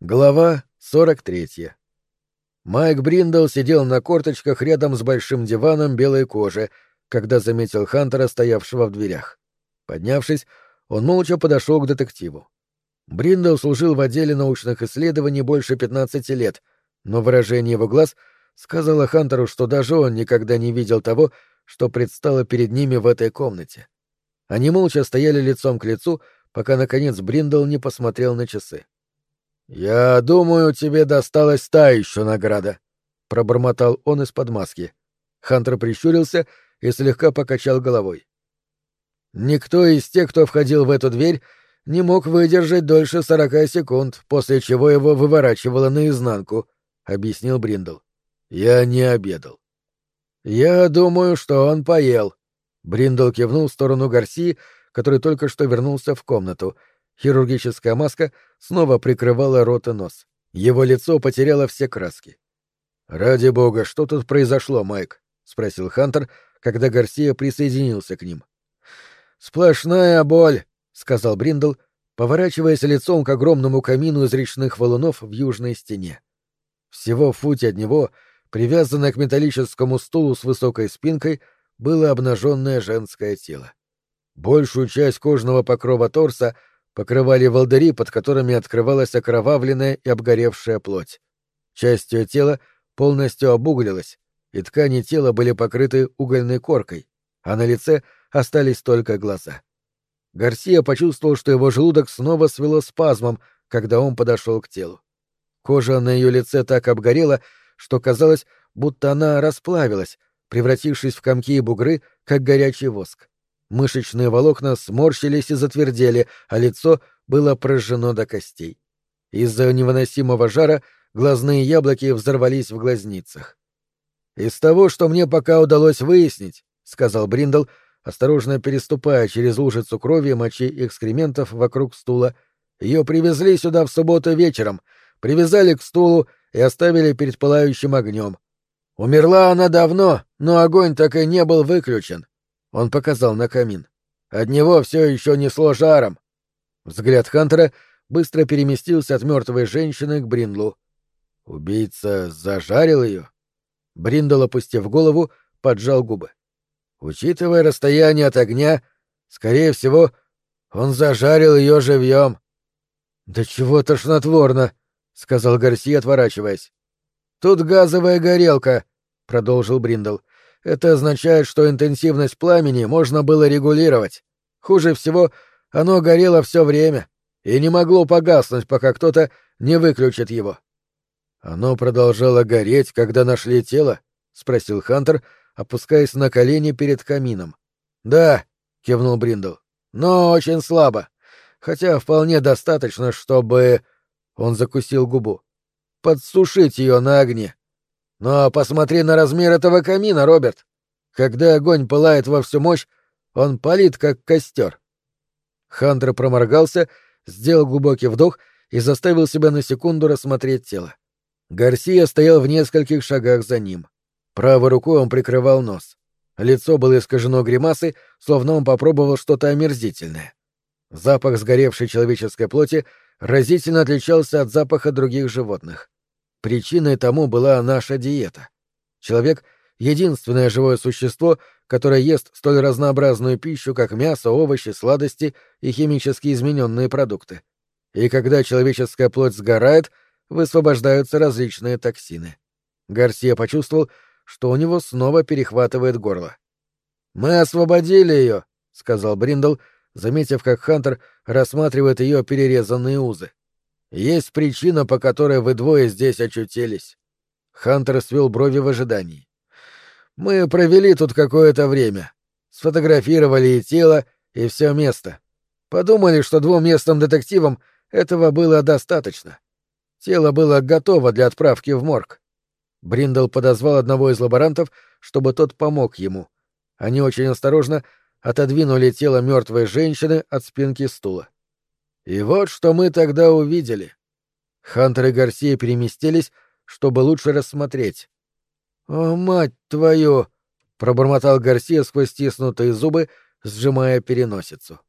Глава 43. Майк Бриндл сидел на корточках рядом с большим диваном белой кожи, когда заметил Хантера, стоявшего в дверях. Поднявшись, он молча подошел к детективу. Бриндл служил в отделе научных исследований больше 15 лет, но выражение его глаз сказало Хантеру, что даже он никогда не видел того, что предстало перед ними в этой комнате. Они молча стояли лицом к лицу, пока, наконец, Бриндл не посмотрел на часы. — «Я думаю, тебе досталась та еще награда», — пробормотал он из-под маски. Хантер прищурился и слегка покачал головой. Никто из тех, кто входил в эту дверь, не мог выдержать дольше сорока секунд, после чего его выворачивало наизнанку, — объяснил Бриндл. Я не обедал. Я думаю, что он поел. Бриндл кивнул в сторону Гарси, который только что вернулся в комнату, Хирургическая маска снова прикрывала рот и нос. Его лицо потеряло все краски. «Ради бога, что тут произошло, Майк?» — спросил Хантер, когда Гарсия присоединился к ним. «Сплошная боль», — сказал Бриндл, поворачиваясь лицом к огромному камину из речных валунов в южной стене. Всего в футе от него, привязанное к металлическому стулу с высокой спинкой, было обнаженное женское тело. Большую часть кожного покрова торса — покрывали волдыри, под которыми открывалась окровавленная и обгоревшая плоть. Часть ее тела полностью обуглилась, и ткани тела были покрыты угольной коркой, а на лице остались только глаза. Гарсия почувствовал, что его желудок снова свело спазмом, когда он подошел к телу. Кожа на ее лице так обгорела, что казалось, будто она расплавилась, превратившись в комки и бугры, как горячий воск. Мышечные волокна сморщились и затвердели, а лицо было прожжено до костей. Из-за невыносимого жара глазные яблоки взорвались в глазницах. «Из того, что мне пока удалось выяснить», — сказал Бриндл, осторожно переступая через лужицу крови, мочи и экскрементов вокруг стула, ее привезли сюда в субботу вечером, привязали к стулу и оставили перед пылающим огнем. Умерла она давно, но огонь так и не был выключен. Он показал на камин. От него все еще несло жаром. Взгляд Хантера быстро переместился от мертвой женщины к Бриндлу. Убийца зажарил ее. Бриндл, опустив голову, поджал губы. Учитывая расстояние от огня, скорее всего, он зажарил ее живьем. Да чего тошнотворно, сказал Гарсия, отворачиваясь. Тут газовая горелка, продолжил Бриндл. Это означает, что интенсивность пламени можно было регулировать. Хуже всего, оно горело все время и не могло погаснуть, пока кто-то не выключит его. Оно продолжало гореть, когда нашли тело? спросил Хантер, опускаясь на колени перед камином. Да, кивнул Бриндл. Но очень слабо. Хотя вполне достаточно, чтобы... Он закусил губу. Подсушить ее на огне. Но посмотри на размер этого камина, Роберт. Когда огонь пылает во всю мощь, он палит, как костер. Хантер проморгался, сделал глубокий вдох и заставил себя на секунду рассмотреть тело. Гарсия стоял в нескольких шагах за ним. Правой рукой он прикрывал нос. Лицо было искажено гримасой, словно он попробовал что-то омерзительное. Запах сгоревшей человеческой плоти разительно отличался от запаха других животных. Причиной тому была наша диета. Человек — единственное живое существо, которое ест столь разнообразную пищу, как мясо, овощи, сладости и химически измененные продукты. И когда человеческая плоть сгорает, высвобождаются различные токсины. Гарсия почувствовал, что у него снова перехватывает горло. «Мы освободили ее», — сказал Бриндл, заметив, как Хантер рассматривает ее перерезанные узы. Есть причина, по которой вы двое здесь очутились. Хантер свел брови в ожидании. Мы провели тут какое-то время. Сфотографировали и тело, и все место. Подумали, что двум местным детективам этого было достаточно. Тело было готово для отправки в морг. Бриндл подозвал одного из лаборантов, чтобы тот помог ему. Они очень осторожно отодвинули тело мертвой женщины от спинки стула. И вот что мы тогда увидели. Хантер и Гарсия переместились, чтобы лучше рассмотреть. «О, мать твою!» — пробормотал Гарсия сквозь стиснутые зубы, сжимая переносицу.